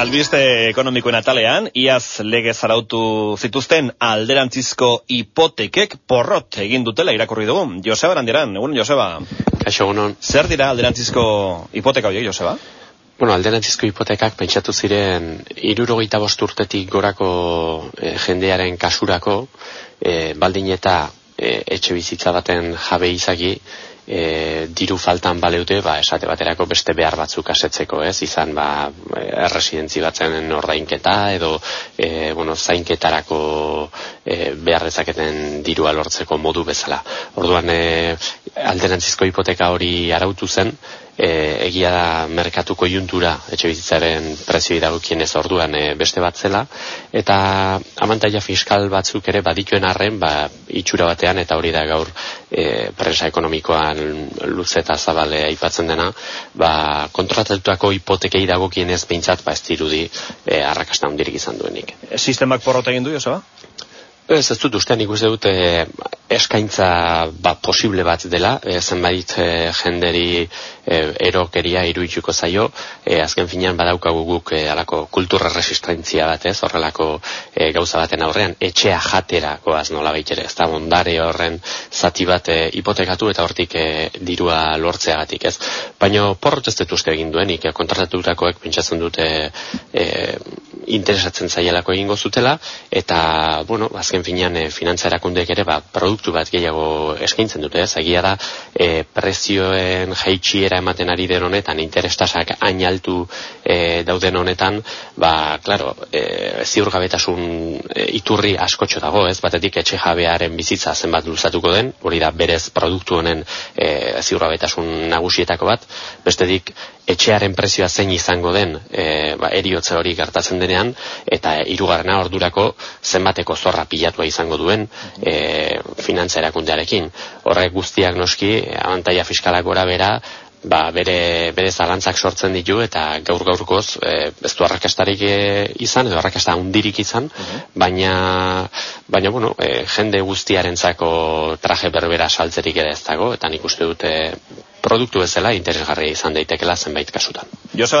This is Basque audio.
albiste ekonomikoen atalean, iaz lege zarautu zituzten alderantzizko hipotekek porrot egin dutela irakurri dugu. Joseba Randiran, egun Joseba. Kaixo, egunon. Zer dira alderantzizko hipoteka horiek, Joseba? Bueno, alderantzizko hipotekak pentsatu ziren irurogeita urtetik gorako e, jendearen kasurako e, baldin eta e, etxe bizitza baten jabe izaki e, diru faltan baleute, ba, esate baterako beste behar batzuk asetzeko, ez? Izan, ba, erresidentzi batzen ordainketa, edo, e, bueno, zainketarako e, behar dezaketen dirua lortzeko modu bezala. Orduan, e, alderantzizko hipoteka hori arautu zen, e, egia da merkatuko juntura etxe bizitzaren prezioi dagokien ez orduan e, beste bat zela eta amantaia fiskal batzuk ere badituen arren ba, itxura batean eta hori da gaur e, presa ekonomikoan luze eta zabale aipatzen dena ba, kontratatuako hipotekei dagokien ez behintzat ba, ez dirudi e, arrakasta hundirik izan duenik. Sistemak porrot egin du, Joseba? Ez, ez dut uste, nik uste dut e, eskaintza ba, posible bat dela, e, zenbait e, jenderi e, erokeria iruituko zaio, e, azken finean badaukagu guk e, alako kultura resistentzia bat ez, horrelako e, gauza baten aurrean, etxea jaterakoaz nola baitere, ez da, ondare horren zati bat e, hipotekatu eta hortik e, dirua lortzeagatik ez. Baina porrot ez dut uste egin duenik, e, kontratatuetakoek pentsatzen dute e, interesatzen zaielako egingo zutela, eta, bueno, azken finean e, finantza erakundeek ere ba, produktu bat gehiago eskaintzen dute, ez? Egia da e, prezioen jaitsiera ematen ari den honetan, interestasak hain altu e, dauden honetan, ba, klaro, e, ziurgabetasun e, iturri askotxo dago, ez? Batetik etxe jabearen bizitza zenbat luzatuko den, hori da berez produktu honen e, ziurgabetasun nagusietako bat, bestetik etxearen prezioa zein izango den e, ba, eriotze hori gertatzen denean, eta hirugarrena ordurako zenbateko zorra pila bilatua izango duen e, finantza erakundearekin. Horrek guztiak noski, abantaia fiskalak gora bera, ba, bere, bere zalantzak sortzen ditu eta gaur gaurkoz e, ez du arrakastarik e, izan edo arrakasta hundirik izan mhm. baina, baina bueno, e, jende guztiarentzako traje berbera saltzerik ere ez dago eta nik uste dute produktu bezala interesgarria izan daitekela zenbait kasutan. Joseba